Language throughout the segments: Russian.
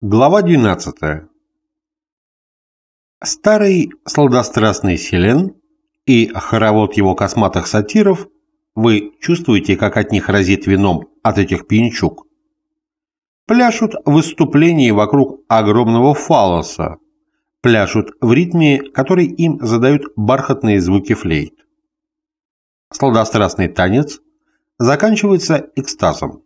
Глава 12. Старый сладострастный Селен и хоровод его косматых сатиров вы чувствуете, как от них разит вином от этих пьянчук. Пляшут в выступлении вокруг огромного фалоса, пляшут в ритме, который им задают бархатные звуки флейт. Сладострастный танец заканчивается экстазом.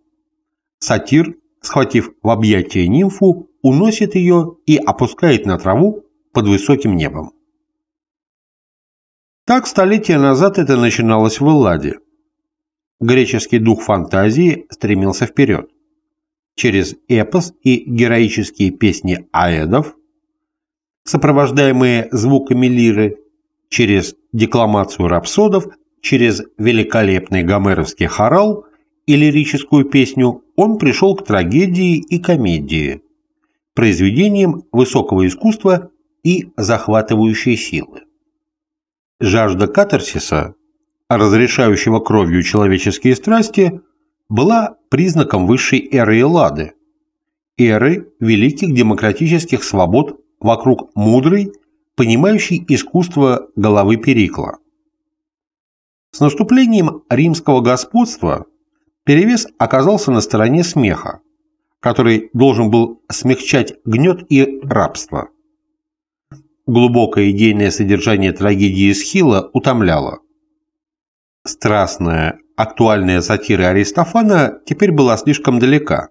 Сатир схватив в объятия нимфу, уносит ее и опускает на траву под высоким небом. Так столетия назад это начиналось в Элладе. Греческий дух фантазии стремился вперед. Через эпос и героические песни аэдов, сопровождаемые звуками лиры, через декламацию рапсодов, через великолепный гомеровский хорал и лирическую песню он пришел к трагедии и комедии, произведениям высокого искусства и захватывающей силы. Жажда катарсиса, разрешающего кровью человеческие страсти, была признаком высшей эры Эллады, эры великих демократических свобод вокруг мудрой, понимающей искусство головы Перикла. С наступлением римского господства перевес оказался на стороне смеха, который должен был смягчать гнет и рабство. Глубокое идейное содержание трагедии Схила утомляло. Страстная, актуальная сатира Аристофана теперь была слишком далека,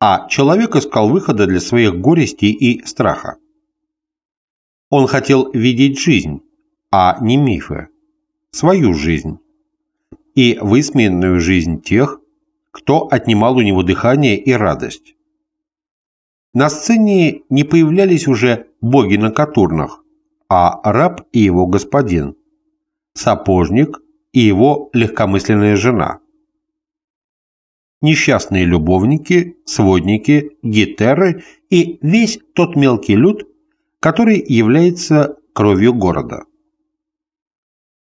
а человек искал выхода для своих горестей и страха. Он хотел видеть жизнь, а не мифы, свою жизнь и высмеянную жизнь тех, кто отнимал у него дыхание и радость. На сцене не появлялись уже боги на катурнах, а раб и его господин, сапожник и его легкомысленная жена. Несчастные любовники, сводники, гетеры и весь тот мелкий люд, который является кровью города.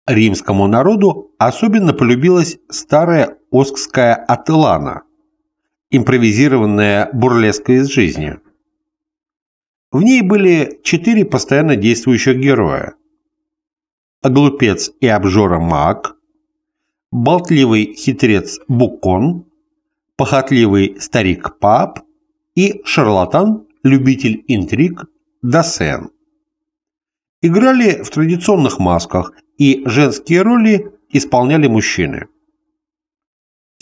Римскому народу особенно полюбилась старая Оскская Ателана, импровизированная бурлеска из жизни. В ней были четыре постоянно действующих героя. Глупец и обжора Маг, болтливый хитрец Букон, похотливый старик Пап и шарлатан, любитель интриг Досен. Играли в традиционных масках и женские роли исполняли мужчины.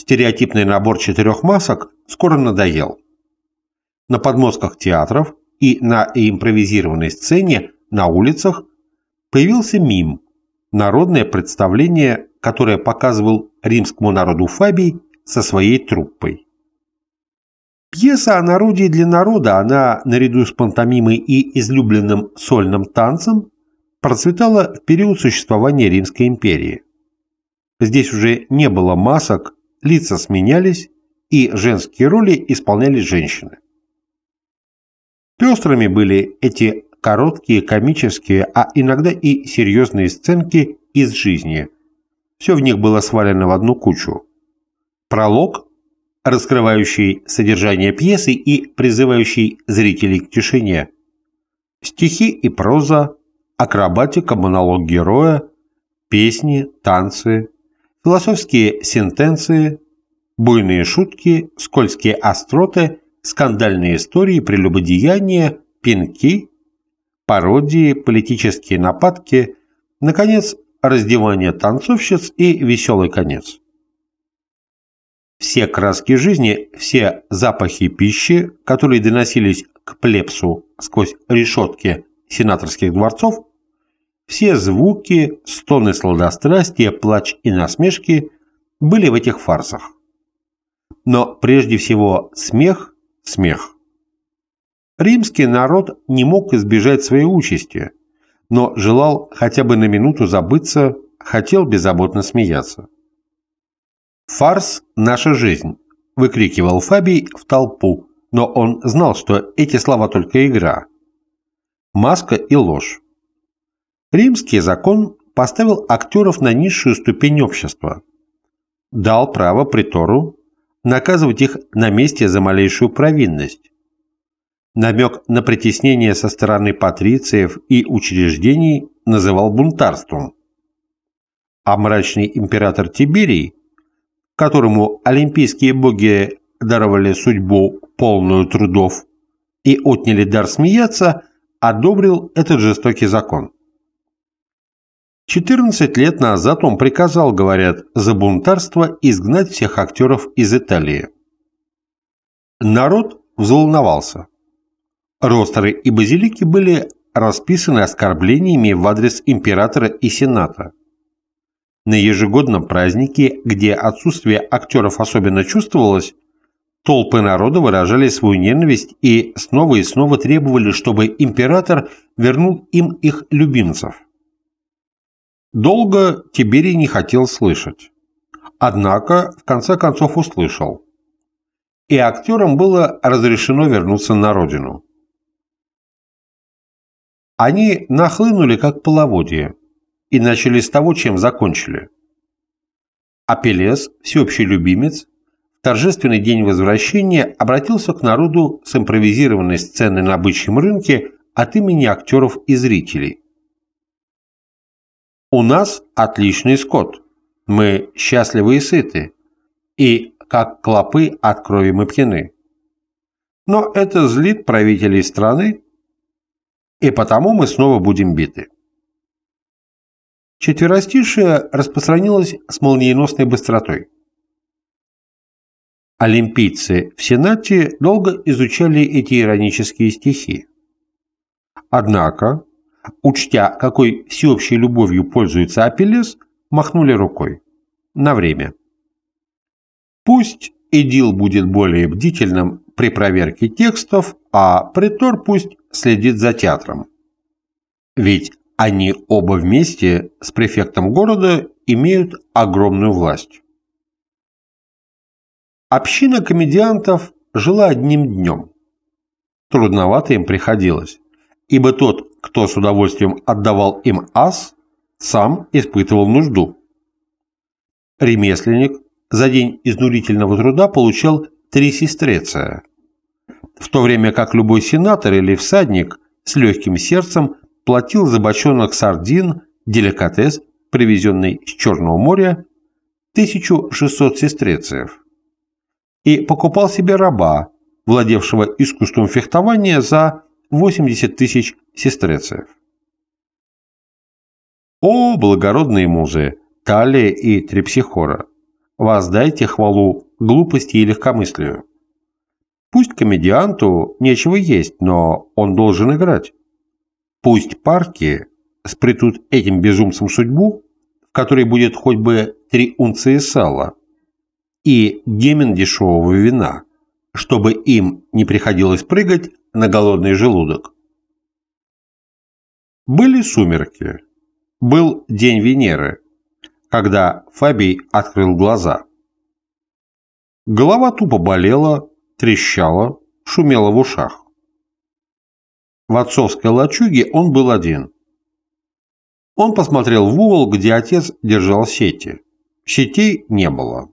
Стереотипный набор четырех масок скоро надоел. На подмостках театров и на импровизированной сцене на улицах появился мим – народное представление, которое показывал римскому народу Фабий со своей труппой. Пьеса о народе для народа, она, наряду с пантомимой и излюбленным сольным танцем, процветала в период существования Римской империи. Здесь уже не было масок, лица сменялись, и женские роли исполняли женщины. Пестрыми были эти короткие, комические, а иногда и серьезные сценки из жизни. Все в них было свалено в одну кучу. Пролог, раскрывающий содержание пьесы и призывающий зрителей к тишине. Стихи и проза, акробатика, монолог героя, песни, танцы, философские сентенции, буйные шутки, скользкие остроты, скандальные истории, прелюбодеяния, пинки, пародии, политические нападки, наконец, раздевание танцовщиц и веселый конец. Все краски жизни, все запахи пищи, которые доносились к плебсу сквозь решетки сенаторских дворцов, все звуки, стоны сладострастия, плач и насмешки были в этих фарсах. Но прежде всего смех – смех. Римский народ не мог избежать своей участи, но желал хотя бы на минуту забыться, хотел беззаботно смеяться. «Фарс – наша жизнь», – выкрикивал Фабий в толпу, но он знал, что эти слова только игра. Маска и ложь. Римский закон поставил актеров на низшую ступень общества, дал право притору наказывать их на месте за малейшую провинность. намек на притеснение со стороны патрициев и учреждений называл бунтарством. А мрачный император Тиберий, которому олимпийские боги даровали судьбу полную трудов и отняли дар смеяться, одобрил этот жестокий закон. 14 лет назад он приказал, говорят, за бунтарство изгнать всех актеров из Италии. Народ взволновался. Ростеры и базилики были расписаны оскорблениями в адрес императора и сената. На ежегодном празднике, где отсутствие актеров особенно чувствовалось, толпы народа выражали свою ненависть и снова и снова требовали, чтобы император вернул им их любимцев. Долго Тиберий не хотел слышать. Однако, в конце концов, услышал. И актерам было разрешено вернуться на родину. Они нахлынули, как половодье, и начали с того, чем закончили. Апеллес, всеобщий любимец, в торжественный день возвращения обратился к народу с импровизированной сценой на бычьем рынке от имени актеров и зрителей. У нас отличный скот. Мы счастливы и сыты. И, как клопы, от крови мы пьяны. Но это злит правителей страны, и потому мы снова будем биты. Четверостишее распространилось с молниеносной быстротой. Олимпийцы в Сенате долго изучали эти иронические стихи. Однако, учтя, какой всеобщей любовью пользуется Апеллес, махнули рукой. На время. Пусть Эдил будет более бдительным при проверке текстов, а Притор пусть следит за театром. Ведь они оба вместе с префектом города имеют огромную власть. Община комедиантов жила одним днем. Трудновато им приходилось, ибо тот, кто с удовольствием отдавал им ас, сам испытывал нужду. Ремесленник за день изнурительного труда получал три сестреция, в то время как любой сенатор или всадник с легким сердцем платил за бочонок сардин, деликатес, привезенный с Черного моря, 1600 сестрециев, и покупал себе раба, владевшего искусством фехтования за 80 тысяч сестрециев. О, благородные музы, Талия и Трепсихора, воздайте хвалу глупости и легкомыслию. Пусть комедианту нечего есть, но он должен играть. Пусть парки спрятут этим безумцам судьбу, в которой будет хоть бы три унции сала и гемен дешевого вина, чтобы им не приходилось прыгать на голодный желудок. Были сумерки. Был день Венеры, когда Фабий открыл глаза. Голова тупо болела, трещала, шумела в ушах. В отцовской лачуге он был один. Он посмотрел в угол, где отец держал сети. Сетей не было.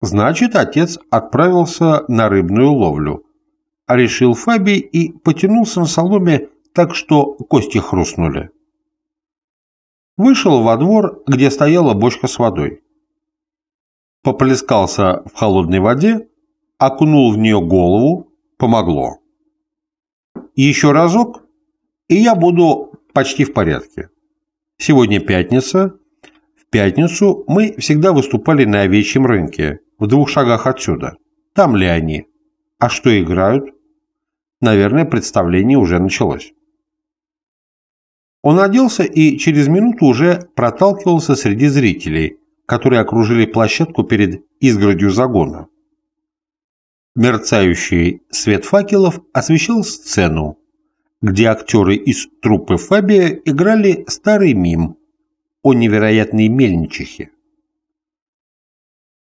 Значит, отец отправился на рыбную ловлю, решил Фаби и потянулся на соломе так, что кости хрустнули. Вышел во двор, где стояла бочка с водой. Поплескался в холодной воде, окунул в нее голову, помогло. Еще разок, и я буду почти в порядке. Сегодня пятница. В пятницу мы всегда выступали на овечьем рынке, в двух шагах отсюда. Там ли они? А что играют? Наверное, представление уже началось. Он оделся и через минуту уже проталкивался среди зрителей, которые окружили площадку перед изгородью загона. Мерцающий свет факелов освещал сцену, где актеры из труппы Фабия играли старый мим о невероятной мельничихе.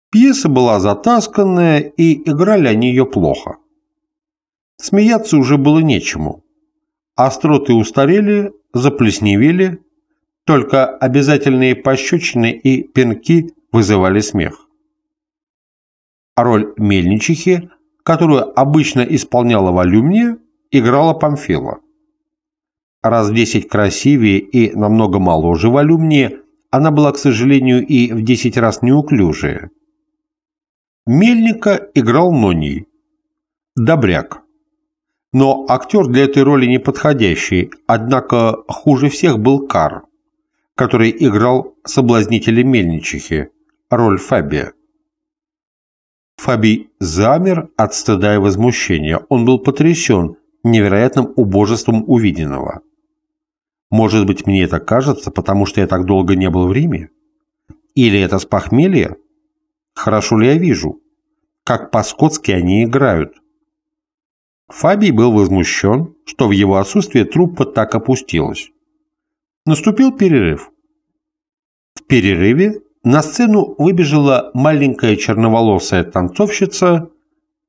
Пьеса была затасканная, и играли они ее плохо. Смеяться уже было нечему. Остроты устарели, заплесневели, только обязательные пощечины и пинки вызывали смех. А роль мельничихи, которую обычно исполняла Валюмния, играла Памфила. Раз десять красивее и намного моложе Валюмнии, она была, к сожалению, и в десять раз неуклюжее. Мельника играл Ноний. Добряк. Но актер для этой роли не подходящий, однако хуже всех был Кар, который играл соблазнителя Мельничихи, роль Фабия. Фабий замер от стыда и возмущения. Он был потрясен невероятным убожеством увиденного. Может быть, мне это кажется, потому что я так долго не был в Риме? Или это с похмелья? Хорошо ли я вижу? Как по-скотски они играют. Фабий был возмущен, что в его отсутствие труппа так опустилась. Наступил перерыв. В перерыве на сцену выбежала маленькая черноволосая танцовщица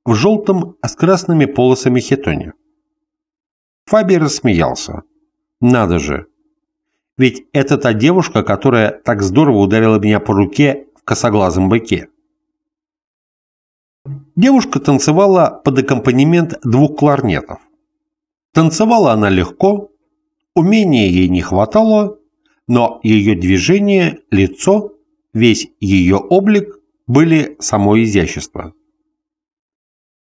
в желтом с красными полосами хитоне. Фабий рассмеялся. Надо же. Ведь это та девушка, которая так здорово ударила меня по руке в косоглазом быке. Девушка танцевала под аккомпанемент двух кларнетов. Танцевала она легко, умения ей не хватало, но ее движение, лицо, весь ее облик были само изящество.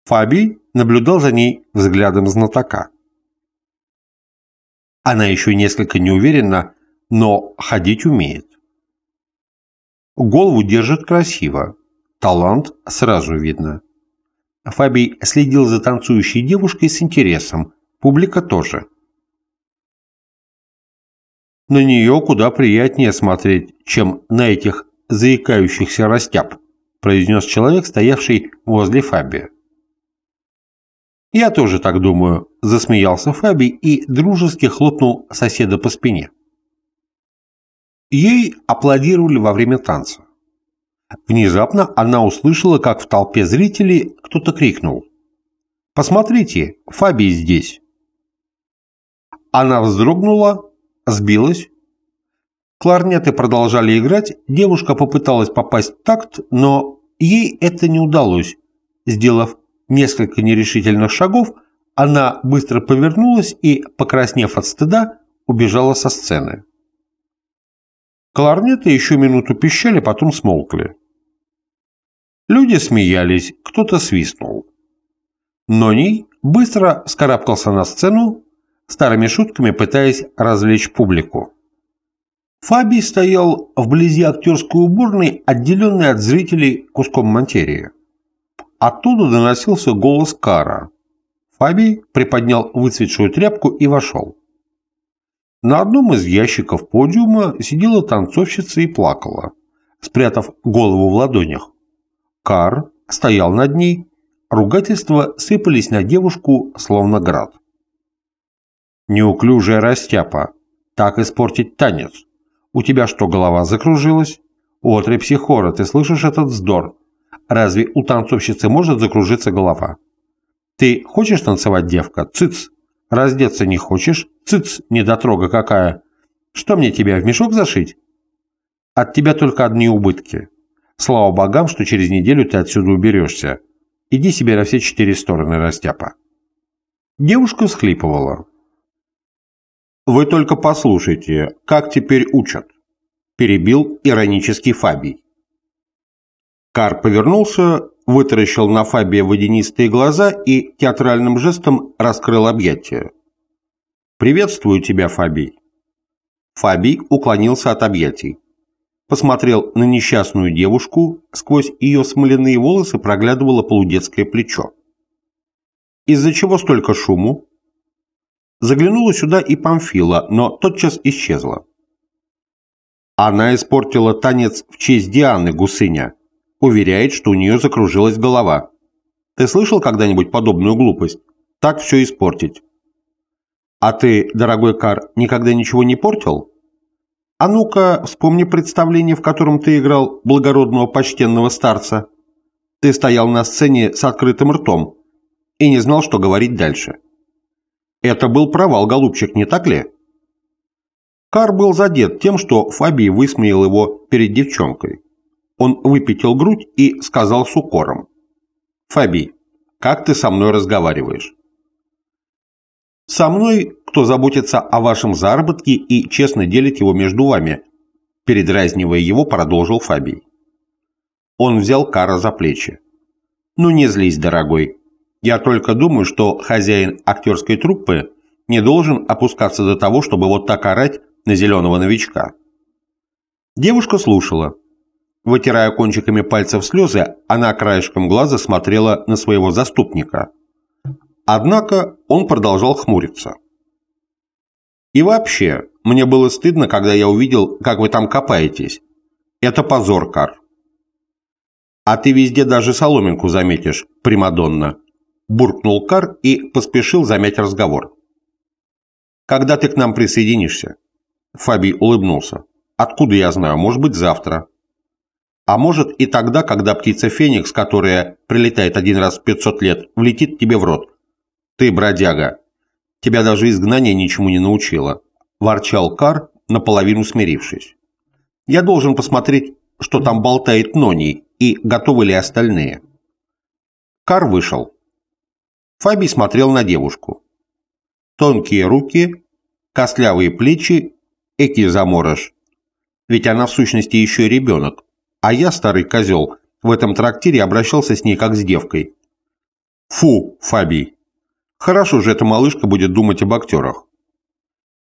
Фабий наблюдал за ней взглядом знатока. Она еще несколько неуверенна, но ходить умеет. Голову держит красиво, талант сразу видно. Фабий следил за танцующей девушкой с интересом, публика тоже. На нее куда приятнее смотреть, чем на этих заикающихся растяб, произнес человек, стоявший возле Фабия. «Я тоже так думаю», – засмеялся Фаби и дружески хлопнул соседа по спине. Ей аплодировали во время танца. Внезапно она услышала, как в толпе зрителей кто-то крикнул. «Посмотрите, Фаби здесь!» Она вздрогнула, сбилась. Кларнеты продолжали играть, девушка попыталась попасть в такт, но ей это не удалось, сделав несколько нерешительных шагов, она быстро повернулась и, покраснев от стыда, убежала со сцены. Кларнеты еще минуту пищали, потом смолкли. Люди смеялись, кто-то свистнул. Но Ний быстро скарабкался на сцену, старыми шутками пытаясь развлечь публику. Фаби стоял вблизи актерской уборной, отделенной от зрителей куском материи. Оттуда доносился голос Кара. Фабий приподнял выцветшую тряпку и вошел. На одном из ящиков подиума сидела танцовщица и плакала, спрятав голову в ладонях. Кар стоял над ней, ругательства сыпались на девушку, словно град. «Неуклюжая растяпа, так испортить танец. У тебя что, голова закружилась? Отри психора, ты слышишь этот вздор? Разве у танцовщицы может закружиться голова? Ты хочешь танцевать, девка? Цыц! Раздеться не хочешь? Цыц, недотрога какая! Что мне тебя, в мешок зашить? От тебя только одни убытки. Слава богам, что через неделю ты отсюда уберешься. Иди себе на все четыре стороны, растяпа. Девушка всхлипывала. «Вы только послушайте, как теперь учат», – перебил иронический Фабий. Кар повернулся, вытаращил на Фабия водянистые глаза и театральным жестом раскрыл объятия. «Приветствую тебя, Фабий». Фабий уклонился от объятий. Посмотрел на несчастную девушку, сквозь ее смоляные волосы проглядывало полудетское плечо. «Из-за чего столько шуму?» Заглянула сюда и Памфила, но тотчас исчезла. Она испортила танец в честь Дианы, гусыня, Уверяет, что у нее закружилась голова. Ты слышал когда-нибудь подобную глупость? Так все испортить. А ты, дорогой Кар, никогда ничего не портил? А ну-ка, вспомни представление, в котором ты играл благородного почтенного старца. Ты стоял на сцене с открытым ртом и не знал, что говорить дальше. Это был провал, голубчик, не так ли? Кар был задет тем, что Фабий высмеял его перед девчонкой. Он выпятил грудь и сказал с укором. «Фабий, как ты со мной разговариваешь. Со мной, кто заботится о вашем заработке и честно делит его между вами, передразнивая его, продолжил Фабий. Он взял Кара за плечи. «Ну не злись, дорогой. Я только думаю, что хозяин актерской труппы не должен опускаться до того, чтобы вот так орать на зеленого новичка». Девушка слушала. Вытирая кончиками пальцев слезы, она краешком глаза смотрела на своего заступника. Однако он продолжал хмуриться. «И вообще, мне было стыдно, когда я увидел, как вы там копаетесь. Это позор, Кар. «А ты везде даже соломинку заметишь, Примадонна», – буркнул Кар и поспешил замять разговор. «Когда ты к нам присоединишься?» Фабий улыбнулся. «Откуда я знаю? Может быть, завтра». «А может и тогда, когда птица Феникс, которая прилетает один раз в 500 лет, влетит тебе в рот. Ты, бродяга, тебя даже изгнание ничему не научило», – ворчал Кар, наполовину смирившись. «Я должен посмотреть, что там болтает Ноний, и готовы ли остальные. Кар вышел. Фаби смотрел на девушку. Тонкие руки, костлявые плечи, эки заморож. Ведь она в сущности еще ребенок, а я, старый козел, в этом трактире обращался с ней как с девкой. Фу, Фабий. Хорошо же эта малышка будет думать об актерах.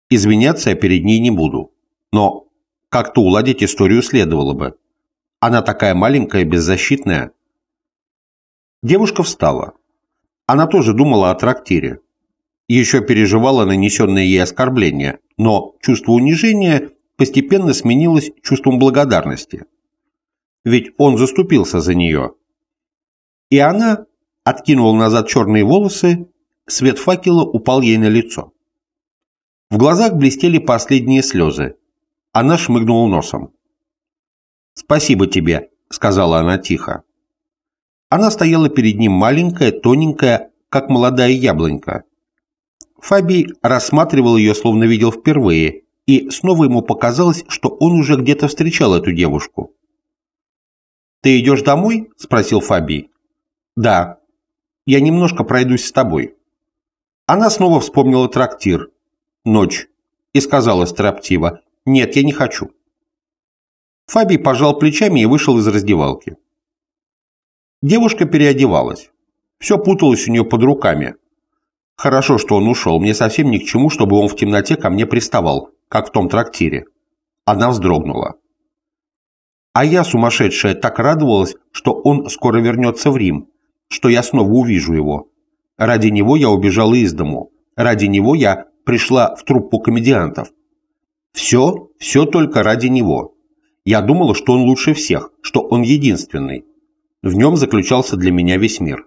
Извиняться я перед ней не буду. Но как-то уладить историю следовало бы. Она такая маленькая, беззащитная. Девушка встала. Она тоже думала о трактире. Еще переживала нанесенное ей оскорбление, но чувство унижения постепенно сменилось чувством благодарности. Ведь он заступился за нее. И она откинула назад черные волосы, свет факела упал ей на лицо. В глазах блестели последние слезы. Она шмыгнула носом. «Спасибо тебе», — сказала она тихо. Она стояла перед ним маленькая, тоненькая, как молодая яблонька. Фабий рассматривал ее, словно видел впервые, и снова ему показалось, что он уже где-то встречал эту девушку. «Ты идешь домой?» – спросил Фабий. «Да. Я немножко пройдусь с тобой». Она снова вспомнила трактир. Ночь. И сказала строптиво. «Нет, я не хочу». Фабий пожал плечами и вышел из раздевалки. Девушка переодевалась. Все путалось у нее под руками. Хорошо, что он ушел. Мне совсем ни к чему, чтобы он в темноте ко мне приставал, как в том трактире. Она вздрогнула. А я, сумасшедшая, так радовалась, что он скоро вернется в Рим, что я снова увижу его. Ради него я убежала из дому. Ради него я пришла в труппу комедиантов. Все, все только ради него. Я думала, что он лучше всех, что он единственный. В нем заключался для меня весь мир.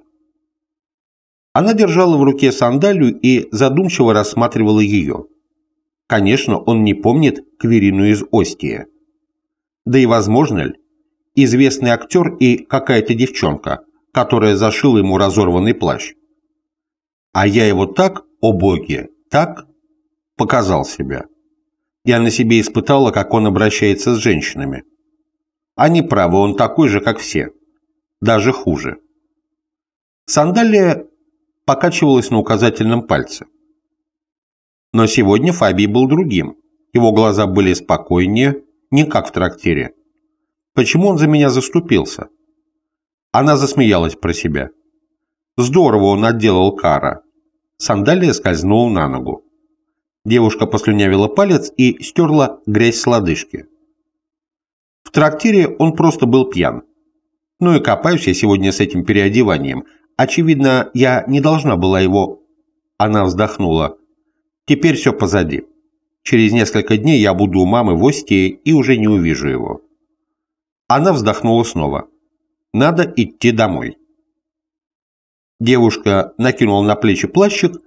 Она держала в руке сандалию и задумчиво рассматривала ее. Конечно, он не помнит Кверину из Остия. Да и возможно ли, известный актер и какая-то девчонка, которая зашила ему разорванный плащ. А я его так, о боги, так показал себя. Я на себе испытала, как он обращается с женщинами. Они правы, он такой же, как все. Даже хуже. Сандалия покачивалась на указательном пальце. Но сегодня Фабий был другим. Его глаза были спокойнее, не как в трактире. Почему он за меня заступился? Она засмеялась про себя. Здорово он отделал Кара. Сандалия скользнула на ногу. Девушка послюнявила палец и стерла грязь с лодыжки. В трактире он просто был пьян. Ну и копаюсь я сегодня с этим переодеванием. Очевидно, я не должна была его... Она вздохнула. Теперь все позади. Через несколько дней я буду у мамы в Остии и уже не увижу его. Она вздохнула снова. Надо идти домой. Девушка накинула на плечи плащик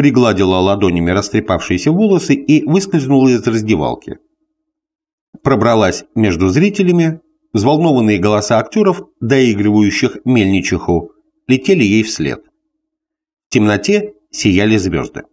пригладила ладонями растрепавшиеся волосы и выскользнула из раздевалки. Пробралась между зрителями, взволнованные голоса актеров, доигрывающих мельничиху, летели ей вслед. В темноте сияли звезды.